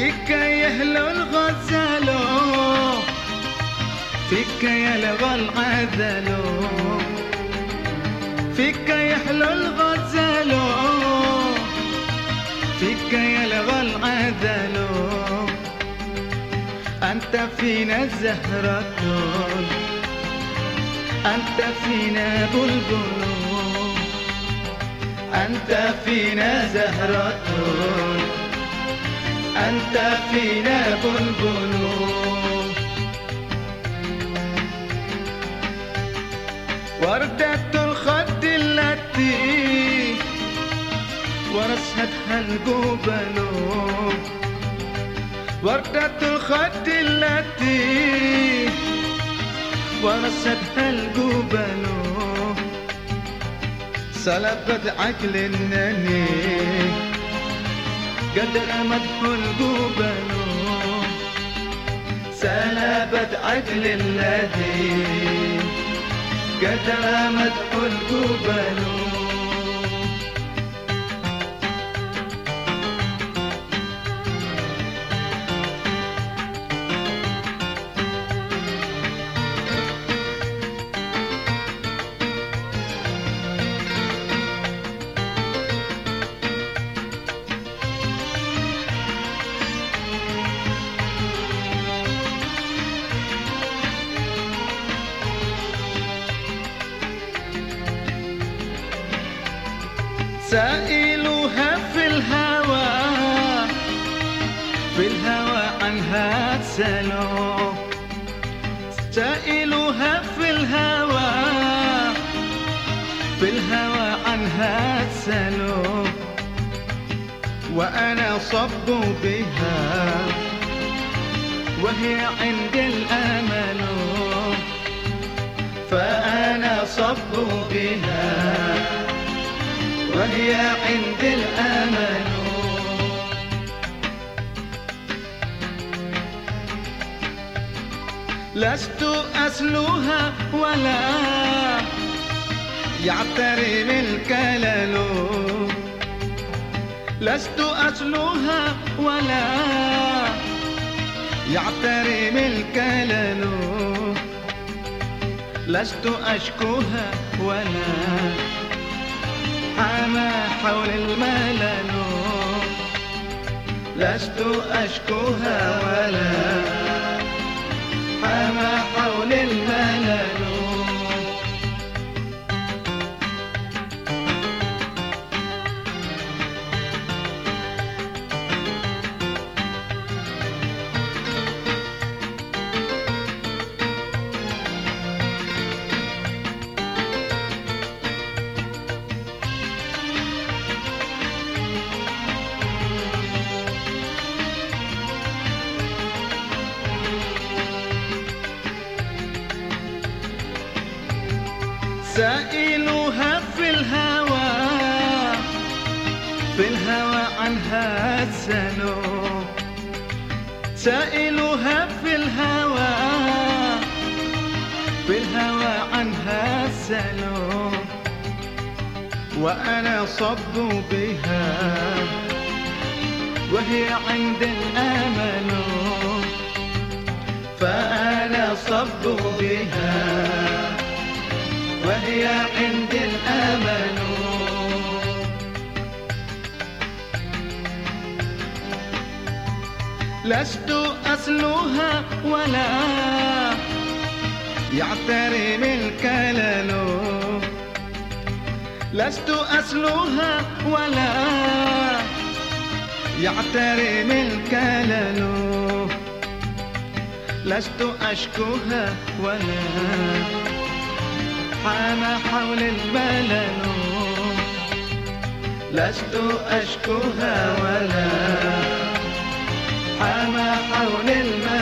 فيك يهلو الغزال فيك يلغى العذل فيك يحلو الغزال فيك يلغى العذل. أنت فينا زهرة أنت فينا بلبل أنت فينا زهرة. أنت فينا بلبل. وردة الخد التي ورثتها الجبل وردة الخد التي ورثتها الجبل سلبت عقل النني. قد رمته الجبل سلبت عقل الذي قد رمته الجبل سائلها في الهوى في الهوى عنها تسألوا سائلها في الهوى في الهوى عنها تسألوا وأنا صب بها وهي عند الأمل. فأنا صب بها. وهي عند الأمل لست أسلوها ولا يعترم الكلل. لست أسلوها ولا يعترم الكلل. لست أشكوها ولا حما حول الملل. لست أشكوها ولا سائلها في الهوى في الهوى عنها تسألوا سائلها في الهوى في الهوى عنها تسألوا وأنا صب بها وهي عند الأمل. لست أسلوها ولا يعترم الكلل لست أسلوها ولا يعترم الكلل لست أشكوها ولا حام حول الملل لست أشكوها ولا حول الملل